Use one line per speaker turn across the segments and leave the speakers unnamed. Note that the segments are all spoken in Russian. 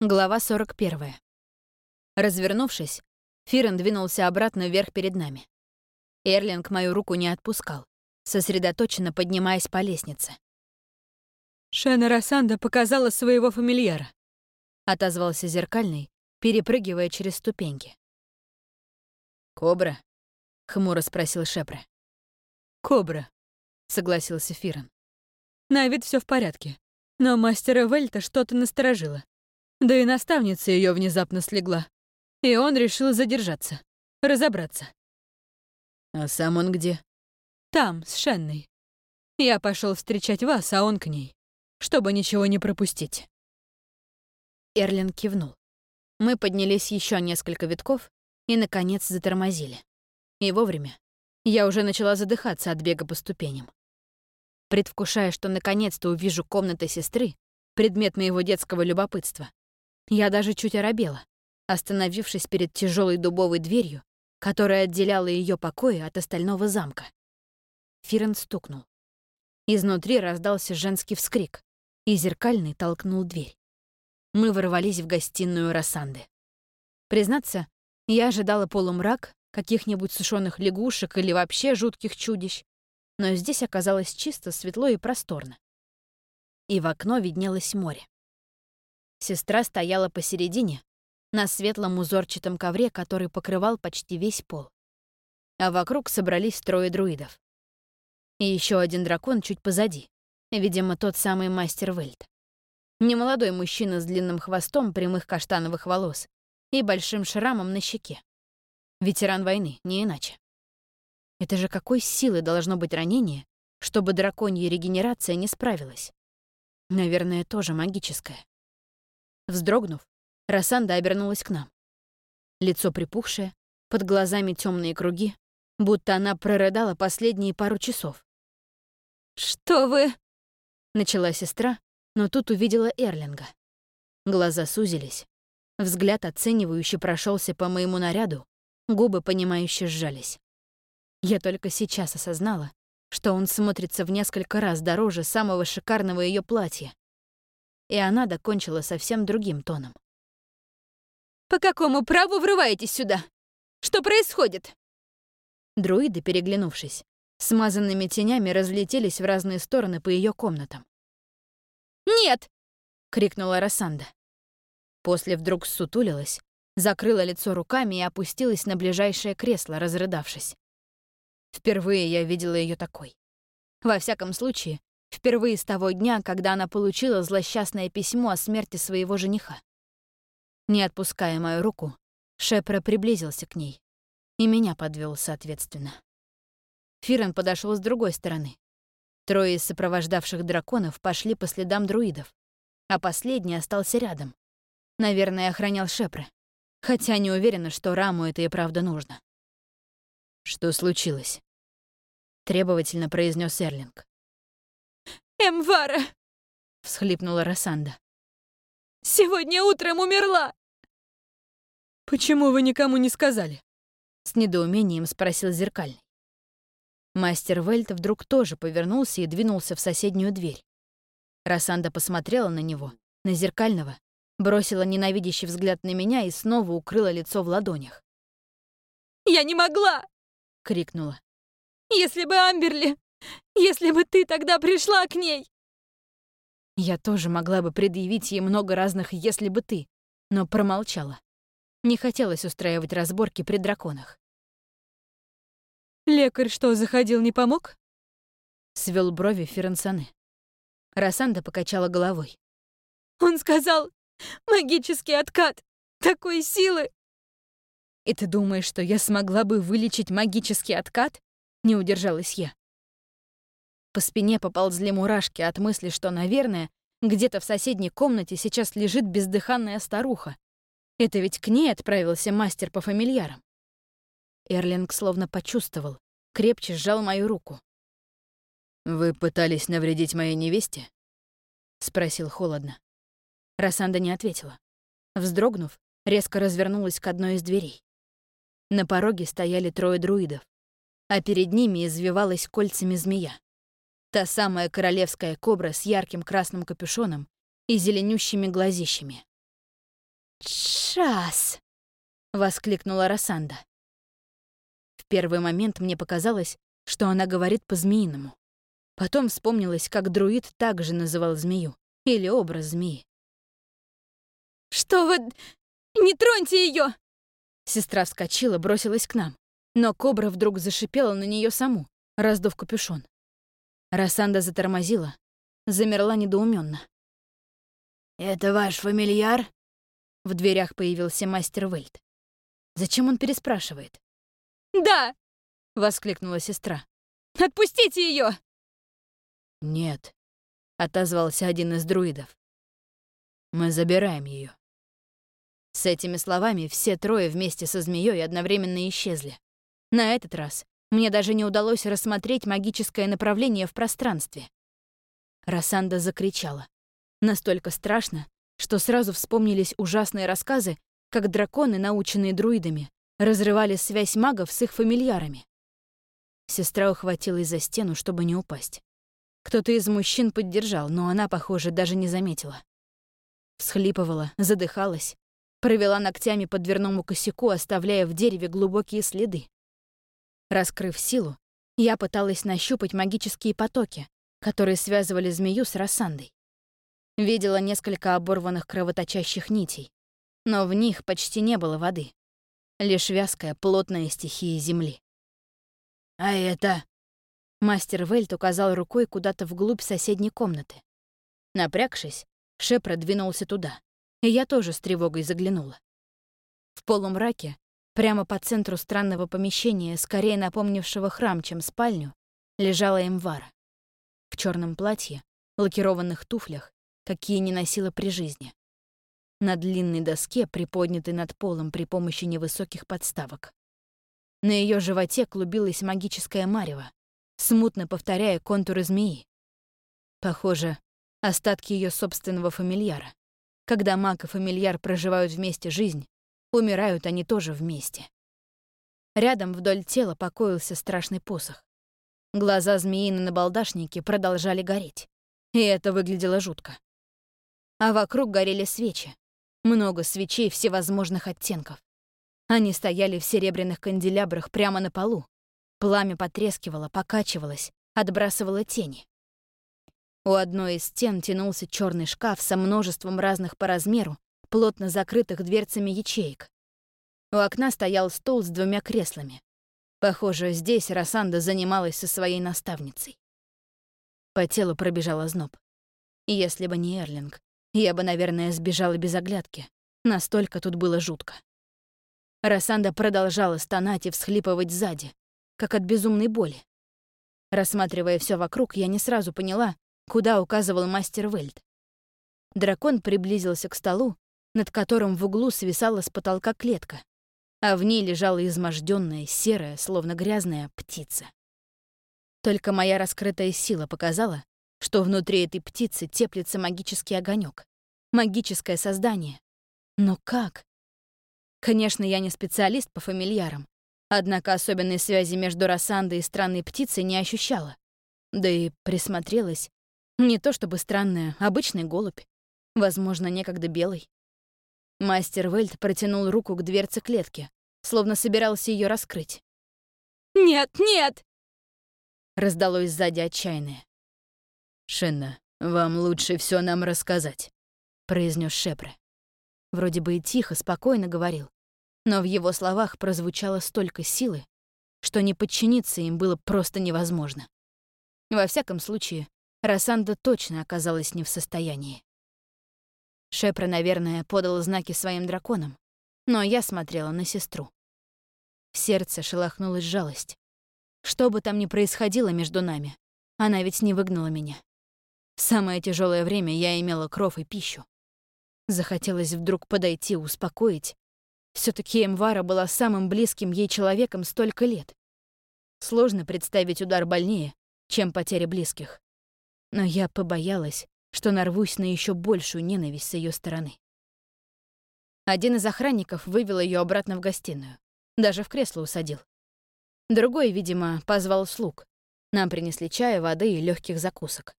Глава 41. Развернувшись, Фирен двинулся обратно вверх перед нами. Эрлинг мою руку не отпускал, сосредоточенно поднимаясь по лестнице.
«Шена Рассанда показала своего фамильяра», —
отозвался зеркальный, перепрыгивая через ступеньки.
«Кобра?» — хмуро спросил Шепре.
«Кобра», — согласился Фирен. «На вид все в порядке, но мастера Вельта что-то насторожило. Да и наставница ее внезапно слегла. И он решил задержаться, разобраться.
«А сам он где?»
«Там, с Шенной. Я пошел встречать вас, а он к ней, чтобы ничего не пропустить».
Эрлин кивнул. Мы поднялись еще несколько витков и, наконец, затормозили. И вовремя. Я уже начала задыхаться от бега по ступеням. Предвкушая, что наконец-то увижу комнаты сестры, предмет моего детского любопытства, я даже чуть оробела, остановившись перед тяжелой дубовой дверью, которая отделяла ее покои от остального замка. Фирен стукнул. Изнутри раздался женский вскрик, и зеркальный толкнул дверь. Мы ворвались в гостиную Рассанды. Признаться, я ожидала полумрак, каких-нибудь сушеных лягушек или вообще жутких чудищ, но здесь оказалось чисто, светло и просторно. И в окно виднелось море. Сестра стояла посередине, на светлом узорчатом ковре, который покрывал почти весь пол. А вокруг собрались трое друидов. И еще один дракон чуть позади, видимо, тот самый мастер Вельт. Немолодой мужчина с длинным хвостом прямых каштановых волос и большим шрамом на щеке. Ветеран войны, не иначе. Это же какой силы должно быть ранение, чтобы драконья регенерация не справилась? Наверное, тоже магическая. Вздрогнув, Рассанда обернулась к нам. Лицо припухшее, под глазами темные круги, будто она прорыдала последние пару часов.
«Что вы...»
— начала сестра, но тут увидела Эрлинга. Глаза сузились. Взгляд оценивающе прошелся по моему наряду, губы понимающе сжались. Я только сейчас осознала, что он смотрится в несколько раз дороже самого шикарного ее платья, и она докончила совсем другим тоном.
«По какому праву врываетесь сюда? Что происходит?»
Друиды, переглянувшись, смазанными тенями разлетелись в разные стороны по ее комнатам.
«Нет!»
— крикнула Рассанда. После вдруг сутулилась, закрыла лицо руками и опустилась на ближайшее кресло, разрыдавшись. Впервые я видела ее такой. Во всяком случае, Впервые с того дня, когда она получила злосчастное письмо о смерти своего жениха. Не отпуская мою руку, Шепра приблизился к ней. И меня подвел, соответственно. Фирен подошел с другой стороны. Трое из сопровождавших драконов пошли по следам друидов, а последний остался рядом. Наверное, охранял Шепры, хотя не уверена, что Раму это и правда нужно.
«Что случилось?»
— требовательно произнес Эрлинг.
Эмвара!» — всхлипнула Рассанда. «Сегодня утром умерла!»
«Почему вы никому не сказали?»
— с недоумением спросил Зеркальный. Мастер Вельт вдруг тоже повернулся и двинулся в соседнюю дверь. Рассанда посмотрела на него, на Зеркального, бросила ненавидящий взгляд на меня и снова укрыла лицо в ладонях.
«Я не могла!» — крикнула. «Если бы Амберли если бы ты тогда пришла к ней!»
Я тоже могла бы предъявить ей много разных «если бы ты», но промолчала. Не хотелось устраивать разборки при драконах.
«Лекарь что, заходил, не помог?»
Свел брови Ференсаны. Рассанда покачала головой.
«Он сказал, магический откат! Такой силы!»
«И ты думаешь, что я смогла бы вылечить магический откат?» Не удержалась я. По спине поползли мурашки от мысли, что, наверное, где-то в соседней комнате сейчас лежит бездыханная старуха. Это ведь к ней отправился мастер по фамильярам. Эрлинг словно почувствовал, крепче сжал мою руку.
«Вы пытались навредить моей невесте?»
— спросил холодно. Рассанда не ответила. Вздрогнув, резко развернулась к одной из дверей. На пороге стояли трое друидов, а перед ними извивалась кольцами змея. Та самая королевская кобра с ярким красным капюшоном и зеленющими глазищами. «Час!» — воскликнула Рассанда. В первый момент мне показалось, что она говорит по-змеиному. Потом вспомнилось, как друид также называл змею, или образ змеи.
«Что вы... Не троньте ее!
Сестра вскочила, бросилась к нам, но кобра вдруг зашипела на нее саму, раздув капюшон. Рассанда затормозила, замерла недоуменно. «Это ваш фамильяр?» В дверях появился мастер Вельт. Зачем он переспрашивает?
«Да!»
— воскликнула сестра.
«Отпустите ее!
«Нет», — отозвался один из друидов. «Мы забираем ее.
С этими словами все трое вместе со змеей одновременно исчезли. На этот раз мне даже не удалось рассмотреть магическое направление в пространстве. Рассанда закричала. Настолько страшно, что сразу вспомнились ужасные рассказы, как драконы, наученные друидами, разрывали связь магов с их фамильярами. Сестра ухватилась за стену, чтобы не упасть. Кто-то из мужчин поддержал, но она, похоже, даже не заметила. Всхлипывала, задыхалась, провела ногтями по дверному косяку, оставляя в дереве глубокие следы. Раскрыв силу, я пыталась нащупать магические потоки, которые связывали змею с Рассандой. Видела несколько оборванных кровоточащих нитей, но в них почти не было воды. Лишь вязкая, плотная стихия земли. «А это...» Мастер Вельт указал рукой куда-то вглубь соседней комнаты. Напрягшись, Шепра двинулся туда, и я тоже с тревогой заглянула. В полумраке, прямо по центру странного помещения, скорее напомнившего храм, чем спальню, лежала Эмвара. В черном платье, лакированных туфлях, какие не носила при жизни. На длинной доске, приподнятой над полом при помощи невысоких подставок. На ее животе клубилась магическая марево, смутно повторяя контуры змеи. Похоже, остатки ее собственного фамильяра. Когда маг и фамильяр проживают вместе жизнь, умирают они тоже вместе. Рядом вдоль тела покоился страшный посох. Глаза змеи на набалдашнике продолжали гореть, и это выглядело жутко. А вокруг горели свечи, много свечей всевозможных оттенков. Они стояли в серебряных канделябрах прямо на полу, Пламя потрескивало, покачивалось, отбрасывало тени. У одной из стен тянулся черный шкаф со множеством разных по размеру, плотно закрытых дверцами ячеек. У окна стоял стол с двумя креслами. Похоже, здесь Рассанда занималась со своей наставницей. По телу пробежала зноб. Если бы не Эрлинг, я бы, наверное, сбежала без оглядки. Настолько тут было жутко. Рассанда продолжала стонать и всхлипывать сзади, как от безумной боли. Рассматривая все вокруг, я не сразу поняла, куда указывал мастер Вельд. Дракон приблизился к столу, над которым в углу свисала с потолка клетка, а в ней лежала изможденная, серая, словно грязная птица. Только моя раскрытая сила показала, что внутри этой птицы теплится магический огонек, магическое создание. Но как? Конечно, я не специалист по фамильярам, Однако особенной связи между Рассандой и странной птицей не ощущала. Да и присмотрелась. Не то чтобы странная, обычный голубь. Возможно, некогда белый. Мастер Вельт протянул руку к дверце клетки, словно собирался ее раскрыть.
«Нет, нет!»
Раздалось сзади отчаянное.
«Шенна, вам лучше все нам рассказать», — произнес Шепре.
Вроде бы и тихо, спокойно говорил, но в его словах прозвучало столько силы, что не подчиниться им было просто невозможно. Во всяком случае, Рассанда точно оказалась не в состоянии. Шепра, наверное, подал знаки своим драконам, но я смотрела на сестру. В сердце шелохнулась жалость. Что бы там ни происходило между нами, она ведь не выгнала меня. В самое тяжелое время я имела кров и пищу. Захотелось вдруг подойти, успокоить все таки Эмвара была самым близким ей человеком столько лет. Сложно представить удар больнее, чем потеря близких. Но я побоялась, что нарвусь на еще большую ненависть с ее стороны. Один из охранников вывел ее обратно в гостиную. Даже в кресло усадил. Другой, видимо, позвал слуг. Нам принесли чая, воды и легких закусок.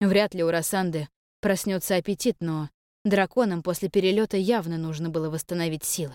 Вряд ли у Рассанды проснется аппетит, но Драконам после перелета явно нужно было восстановить силы.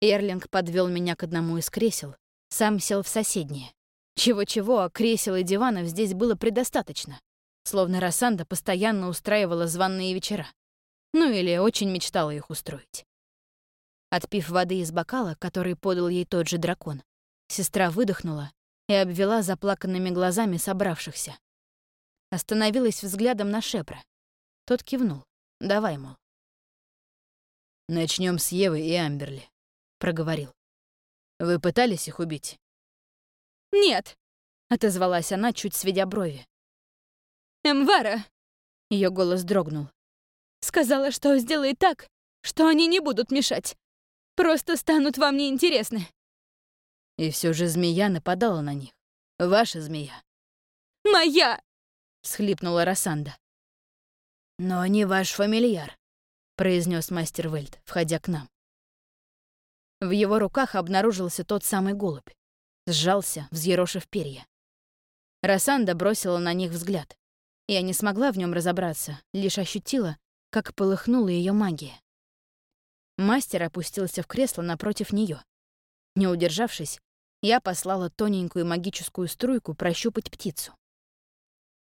Эрлинг подвел меня к одному из кресел, сам сел в соседнее. Чего-чего, а кресел и диванов здесь было предостаточно, словно Рассанда постоянно устраивала званные вечера. Ну или очень мечтала их устроить. Отпив воды из бокала, который подал ей тот же дракон, сестра выдохнула и обвела заплаканными глазами собравшихся. Остановилась взглядом на Шепра. Тот кивнул. «Давай, мол».
Начнем с Евы и Амберли», — проговорил. «Вы пытались их убить?»
«Нет», —
отозвалась она, чуть сведя брови.
«Эмвара!» — ее голос дрогнул. «Сказала, что сделает так, что они не будут мешать. Просто станут вам неинтересны».
И все же змея нападала на них. Ваша змея.
«Моя!»
— всхлипнула Рассанда.
«Но не ваш фамильяр», — произнес мастер Вельт, входя к нам.
В его руках обнаружился тот самый голубь. Сжался, взъерошив перья. Рассанда бросила на них взгляд. Я не смогла в нем разобраться, лишь ощутила, как полыхнула ее магия. Мастер опустился в кресло напротив нее. Не удержавшись, я послала тоненькую магическую струйку прощупать птицу.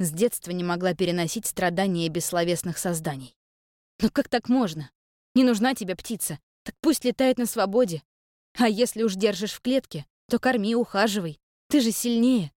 С детства не могла переносить страдания бессловесных созданий. Но как так можно? Не нужна тебе птица, так пусть летает на свободе. А если уж держишь в клетке, то корми, ухаживай. Ты же сильнее.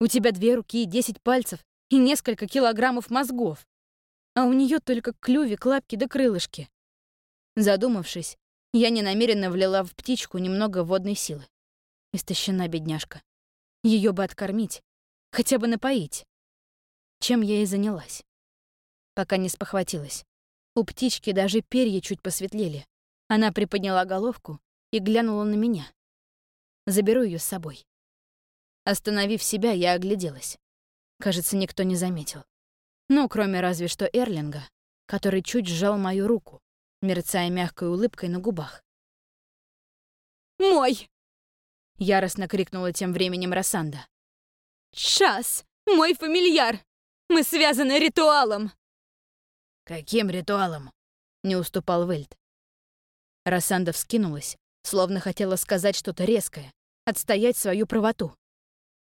У тебя две руки и десять пальцев и несколько килограммов мозгов. А у нее только клювик, лапки да крылышки. Задумавшись, я ненамеренно влила в птичку немного водной силы. Истощена бедняжка. Ее бы откормить, хотя бы напоить. Чем я и занялась. Пока не спохватилась. У птички даже перья чуть посветлели. Она приподняла головку и глянула на меня. Заберу ее с собой. Остановив себя, я огляделась. Кажется, никто не заметил. Ну, кроме разве что Эрлинга, который чуть сжал мою руку, мерцая мягкой улыбкой на губах.
«Мой!»
— яростно крикнула тем временем Рассанда.
«Час! Мой фамильяр! Мы связаны ритуалом!»
«Каким ритуалом?» — не уступал Вельт.
Рассанда вскинулась, словно хотела сказать что-то резкое, отстоять свою правоту.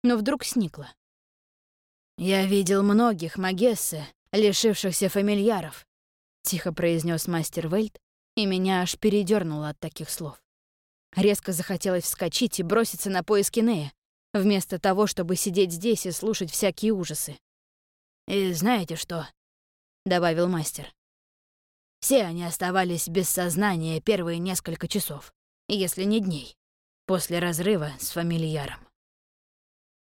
Но вдруг сникла.
«Я видел многих Магессы, лишившихся фамильяров. — тихо произнес мастер Вельт, и меня аж передернуло от таких слов.
Резко захотелось вскочить и броситься на поиски Нея, вместо того, чтобы сидеть здесь и слушать всякие ужасы.
«И знаете что?» — добавил мастер. «Все они оставались без сознания первые несколько часов, если не дней, после разрыва с фамильяром.